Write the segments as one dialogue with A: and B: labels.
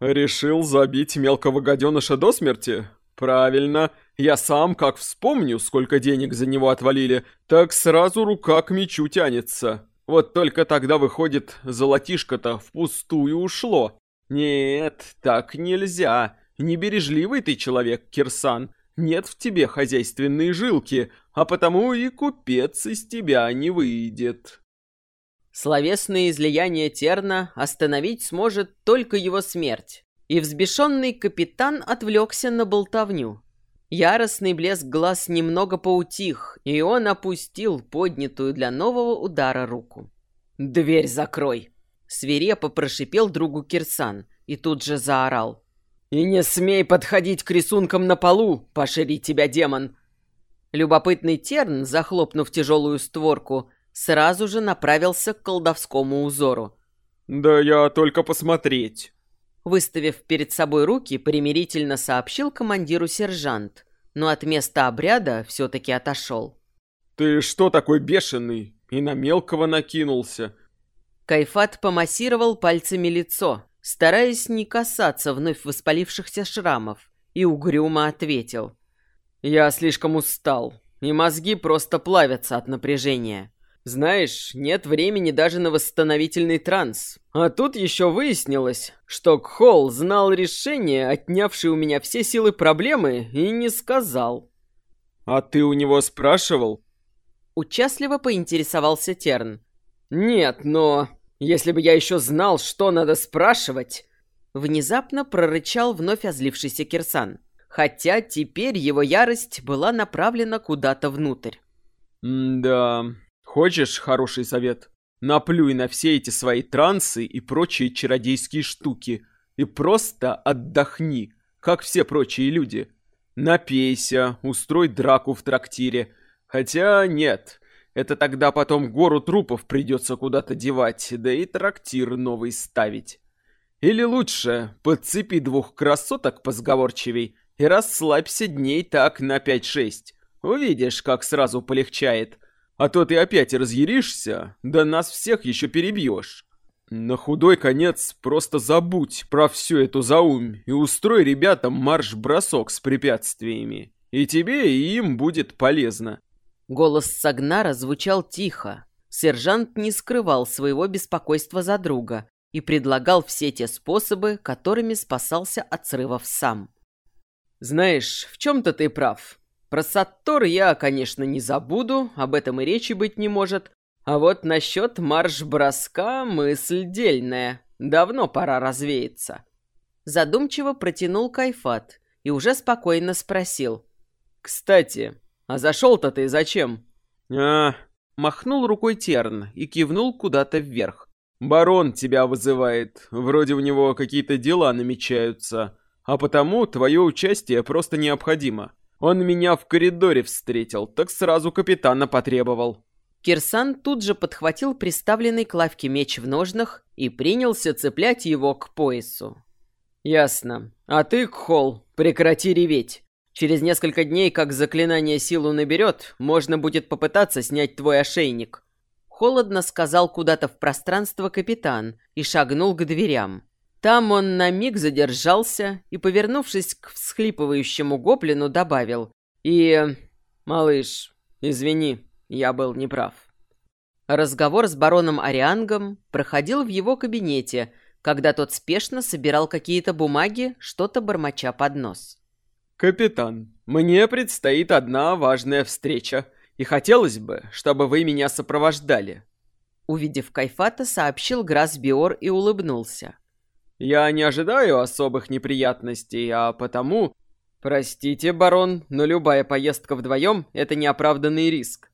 A: «Решил забить мелкого гаденыша до смерти? Правильно. Я сам, как вспомню, сколько денег за него отвалили, так сразу рука к мечу тянется. Вот только тогда, выходит, золотишко-то впустую ушло. Нет, так нельзя. Небережливый ты человек, Кирсан. Нет в тебе хозяйственной жилки, а потому и купец из тебя не выйдет».
B: Словесное излияние Терна остановить сможет только его смерть. И взбешенный капитан отвлекся на болтовню. Яростный блеск глаз немного поутих, и он опустил поднятую для нового удара руку. «Дверь закрой!» Свирепо прошипел другу Кирсан и тут же заорал. «И не смей подходить к рисункам на полу, пошири тебя, демон!» Любопытный Терн, захлопнув тяжелую створку, сразу же направился к колдовскому узору.
A: «Да я только посмотреть».
B: Выставив перед собой руки, примирительно сообщил командиру сержант, но от места обряда все-таки отошел.
A: «Ты что такой бешеный? И на мелкого накинулся?»
B: Кайфат помассировал пальцами лицо, стараясь не касаться вновь воспалившихся шрамов, и угрюмо ответил. «Я слишком устал, и мозги просто плавятся от напряжения. Знаешь, нет времени даже на восстановительный транс. А тут еще выяснилось, что Кхол знал решение, отнявшее у меня все силы проблемы, и не сказал.
A: «А ты у него спрашивал?»
B: Участливо поинтересовался Терн. «Нет, но если бы я еще знал, что надо спрашивать...» Внезапно прорычал вновь озлившийся Кирсан. Хотя теперь его ярость была направлена куда-то внутрь.
A: «Да, Хочешь хороший совет? Наплюй на все эти свои трансы и прочие чародейские штуки и просто отдохни, как все прочие люди. Напейся, устрой драку в трактире. Хотя нет, это тогда потом гору трупов придется куда-то девать, да и трактир новый ставить. Или лучше, подцепи двух красоток позговорчивей и расслабься дней так на 5-6. Увидишь, как сразу полегчает. А то ты опять разъяришься, да нас всех еще перебьешь. На худой конец просто забудь про всю эту заумь и устрой ребятам марш-бросок с препятствиями. И тебе, и им будет полезно.
B: Голос Сагнара звучал тихо. Сержант не скрывал своего беспокойства за друга и предлагал все те способы, которыми спасался от срывов сам. «Знаешь, в чем-то ты прав. Про Саттор я, конечно, не забуду, об этом и речи быть не может. А вот насчет марш-броска мысль дельная. Давно пора развеяться. Задумчиво протянул Кайфат и уже спокойно спросил. «Кстати, а зашел-то ты зачем?»
A: «А...» Махнул рукой Терн и кивнул куда-то вверх. «Барон тебя вызывает. Вроде у него какие-то дела намечаются. А потому твое участие просто необходимо. Он меня в коридоре встретил, так сразу капитана потребовал.
B: Кирсан тут же подхватил приставленный к лавке меч в ножнах и принялся цеплять его к поясу. «Ясно. А ты, Кхол, прекрати реветь. Через несколько дней, как заклинание силу наберет, можно будет попытаться снять твой ошейник». Холодно сказал куда-то в пространство капитан и шагнул к дверям. Там он на миг задержался и, повернувшись к всхлипывающему гоблину, добавил «И... малыш, извини, я был неправ». Разговор с бароном Ариангом проходил в его кабинете, когда тот спешно собирал какие-то бумаги, что-то бормоча под нос.
A: «Капитан, мне предстоит одна важная встреча, и хотелось бы, чтобы вы меня сопровождали».
B: Увидев Кайфата, сообщил Грас Биор и улыбнулся.
A: Я не ожидаю особых неприятностей, а потому... Простите, барон, но любая поездка вдвоем — это неоправданный риск.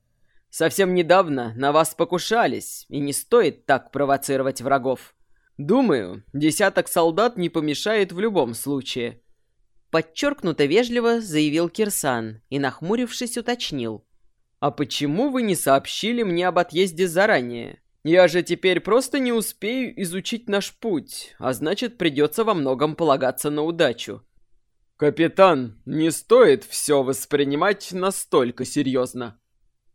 A: Совсем недавно на вас покушались, и не стоит так провоцировать врагов. Думаю, десяток солдат не помешает в любом случае.
B: Подчеркнуто вежливо заявил Кирсан и, нахмурившись, уточнил.
A: «А почему вы не сообщили мне об отъезде заранее?» Я же теперь просто не успею изучить наш путь, а значит, придется во многом полагаться на удачу. Капитан, не стоит все воспринимать настолько серьезно.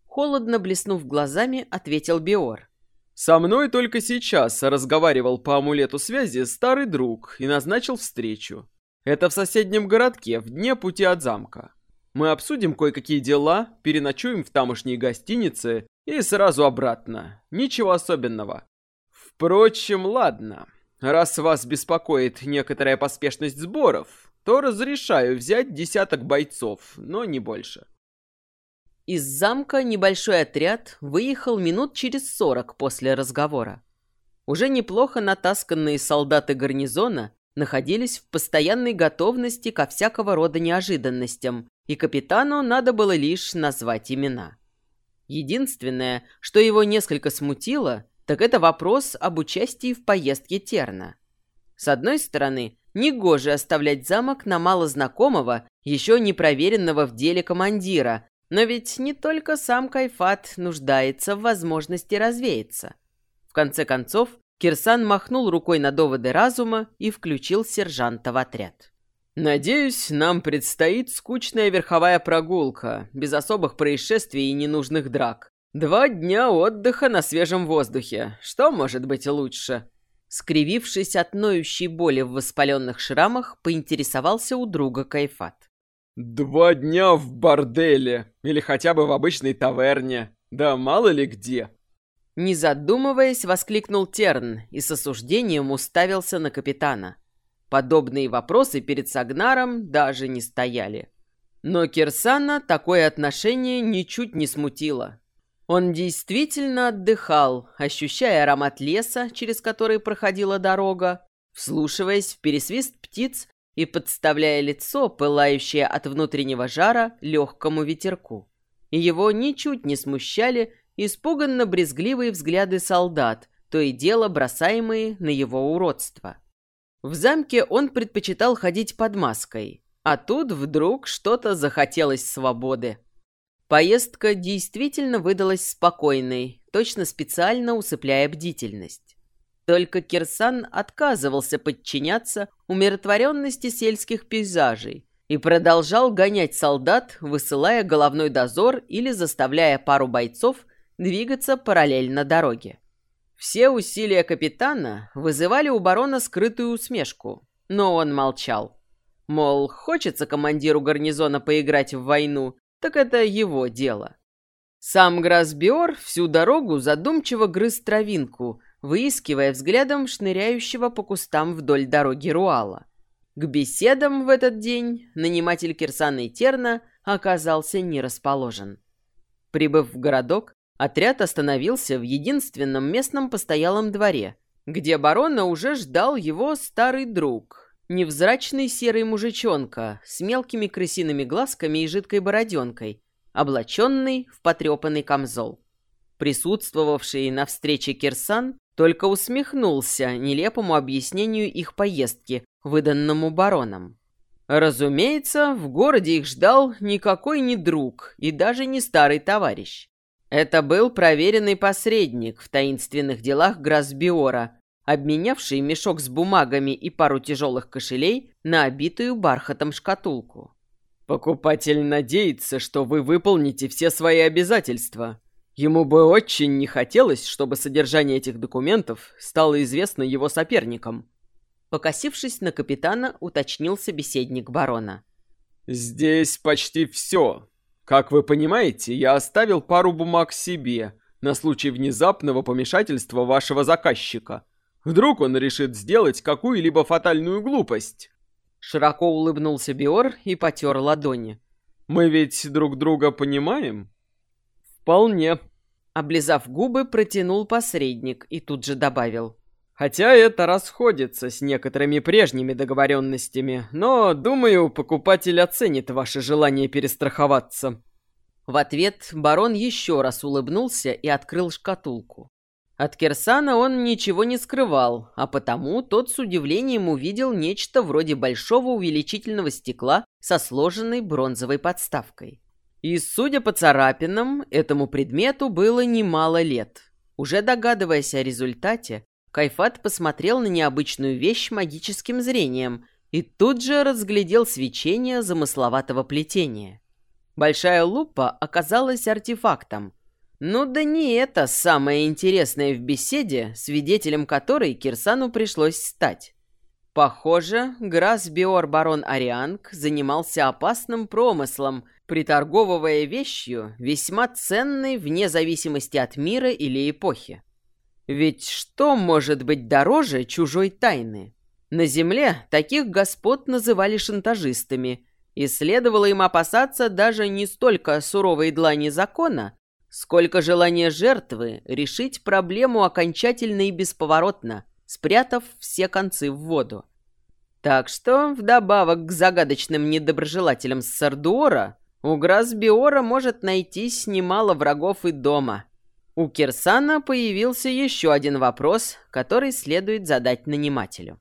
B: Холодно блеснув глазами, ответил Биор.
A: Со мной только сейчас разговаривал по амулету связи старый друг и назначил встречу. Это в соседнем городке, в дне пути от замка. Мы обсудим кое-какие дела, переночуем в тамошней гостинице и сразу обратно. Ничего особенного. Впрочем, ладно. Раз вас беспокоит некоторая поспешность сборов, то разрешаю взять десяток бойцов, но не больше.
B: Из замка небольшой отряд выехал минут через сорок после разговора. Уже неплохо натасканные солдаты гарнизона находились в постоянной готовности ко всякого рода неожиданностям, и капитану надо было лишь назвать имена. Единственное, что его несколько смутило, так это вопрос об участии в поездке Терна. С одной стороны, негоже оставлять замок на малознакомого, еще не проверенного в деле командира, но ведь не только сам Кайфат нуждается в возможности развеяться. В конце концов, Кирсан махнул рукой на доводы разума и включил сержанта в отряд.
A: «Надеюсь, нам предстоит скучная верховая прогулка, без особых происшествий и ненужных драк. Два дня отдыха на свежем воздухе. Что может быть лучше?
B: Скривившись от ноющей боли в воспаленных шрамах, поинтересовался у друга Кайфат.
A: «Два дня в борделе. Или хотя бы в обычной таверне. Да мало ли где».
B: Не задумываясь, воскликнул Терн и с осуждением уставился на капитана. Подобные вопросы перед Сагнаром даже не стояли. Но Кирсана такое отношение ничуть не смутило. Он действительно отдыхал, ощущая аромат леса, через который проходила дорога, вслушиваясь в пересвист птиц и подставляя лицо, пылающее от внутреннего жара, легкому ветерку. Его ничуть не смущали испуганно-брезгливые взгляды солдат, то и дело бросаемые на его уродство. В замке он предпочитал ходить под маской, а тут вдруг что-то захотелось свободы. Поездка действительно выдалась спокойной, точно специально усыпляя бдительность. Только Кирсан отказывался подчиняться умиротворенности сельских пейзажей и продолжал гонять солдат, высылая головной дозор или заставляя пару бойцов двигаться параллельно дороге. Все усилия капитана вызывали у барона скрытую усмешку, но он молчал. Мол, хочется командиру гарнизона поиграть в войну, так это его дело. Сам Грасбиор всю дорогу задумчиво грыз травинку, выискивая взглядом шныряющего по кустам вдоль дороги Руала. К беседам в этот день наниматель Кирсана и Терна оказался не расположен. Прибыв в городок, отряд остановился в единственном местном постоялом дворе, где барона уже ждал его старый друг, Невзрачный серый мужичонка с мелкими крысиными глазками и жидкой бороденкой, облаченный в потрепанный камзол. Присутствовавший на встрече Кирсан только усмехнулся нелепому объяснению их поездки, выданному бароном. Разумеется, в городе их ждал никакой не друг и даже не старый товарищ. Это был проверенный посредник в таинственных делах Грасбиора, обменявший мешок с бумагами и пару тяжелых кошелей на обитую бархатом шкатулку.
A: «Покупатель надеется, что вы выполните все свои обязательства. Ему бы очень не хотелось, чтобы содержание этих документов стало известно его соперникам».
B: Покосившись на капитана, уточнил собеседник барона.
A: «Здесь почти все. Как вы понимаете, я оставил пару бумаг себе на случай внезапного помешательства вашего заказчика. Вдруг он решит сделать какую-либо фатальную глупость?»
B: Широко улыбнулся Биор и потер ладони.
A: «Мы ведь друг друга понимаем?» «Вполне».
B: Облизав губы, протянул посредник и тут же добавил.
A: «Хотя это расходится с некоторыми прежними договоренностями, но, думаю, покупатель оценит ваше желание перестраховаться».
B: В ответ барон еще раз улыбнулся и открыл шкатулку. От Кирсана он ничего не скрывал, а потому тот с удивлением увидел нечто вроде большого увеличительного стекла со сложенной бронзовой подставкой. И, судя по царапинам, этому предмету было немало лет. Уже догадываясь о результате, Кайфат посмотрел на необычную вещь магическим зрением и тут же разглядел свечение замысловатого плетения. Большая лупа оказалась артефактом, Ну да не это самое интересное в беседе, свидетелем которой Кирсану пришлось стать. Похоже, Грасбиор барон Арианг занимался опасным промыслом, приторговывая вещью, весьма ценной вне зависимости от мира или эпохи. Ведь что может быть дороже чужой тайны? На земле таких господ называли шантажистами, и следовало им опасаться даже не столько суровой длани закона, сколько желания жертвы решить проблему окончательно и бесповоротно, спрятав все концы в воду. Так что, вдобавок к загадочным недоброжелателям Сардуора, у Грасбиора может найтись немало врагов и дома. У Кирсана появился еще один вопрос, который следует задать нанимателю.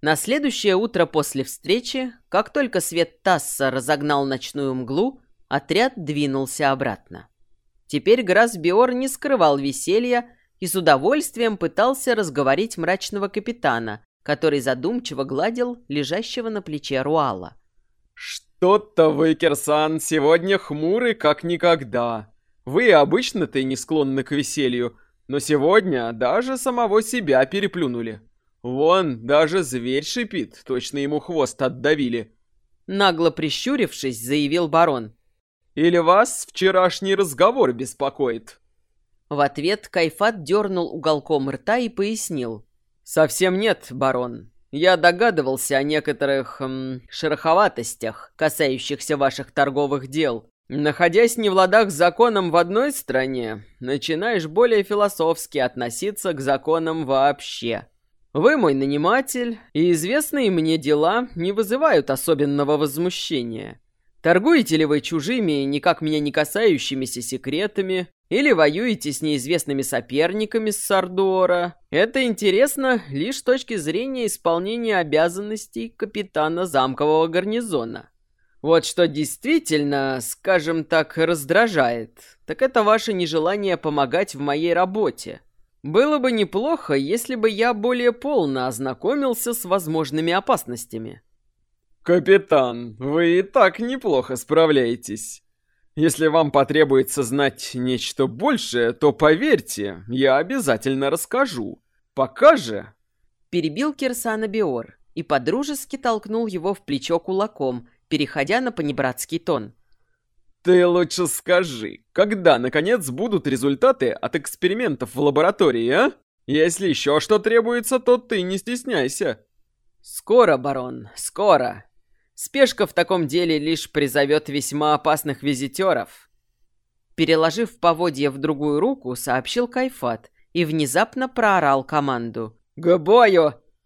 B: На следующее утро после встречи, как только свет Тасса разогнал ночную мглу, отряд двинулся обратно. Теперь Грасбиор не скрывал веселья и с удовольствием пытался разговорить мрачного капитана, который задумчиво гладил лежащего на плече Руала.
A: «Что-то вы, Кирсан, сегодня хмуры как никогда. Вы обычно-то и не склонны к веселью, но сегодня даже самого себя переплюнули. Вон, даже зверь шипит, точно ему хвост отдавили».
B: Нагло прищурившись, заявил барон.
A: «Или вас вчерашний разговор беспокоит?»
B: В ответ Кайфат дернул уголком рта и пояснил.
A: «Совсем нет, барон. Я догадывался о некоторых эм, шероховатостях, касающихся ваших торговых дел. Находясь не в ладах с законом в одной стране, начинаешь более философски относиться к законам вообще. Вы мой наниматель, и известные мне дела не вызывают особенного возмущения. Торгуете ли вы чужими, никак меня не касающимися секретами, или воюете с неизвестными соперниками с Сардора. Это интересно лишь с точки зрения исполнения обязанностей капитана замкового гарнизона. Вот что действительно, скажем так, раздражает, так это ваше нежелание помогать в моей работе. Было бы неплохо, если бы я более полно ознакомился с возможными опасностями. «Капитан, вы и так неплохо справляетесь», если вам потребуется знать нечто большее, то поверьте, я обязательно расскажу. Пока же...»
B: Перебил Кирсана Биор и подружески толкнул его в плечо кулаком, переходя на понебратский тон.
A: «Ты лучше скажи, когда, наконец, будут результаты от экспериментов в лаборатории, а? Если еще что требуется, то ты не стесняйся».
B: «Скоро, барон, скоро», Спешка в таком деле лишь призовет весьма опасных визитеров. Переложив поводья в другую руку, сообщил Кайфат и внезапно проорал команду.
A: «К бою!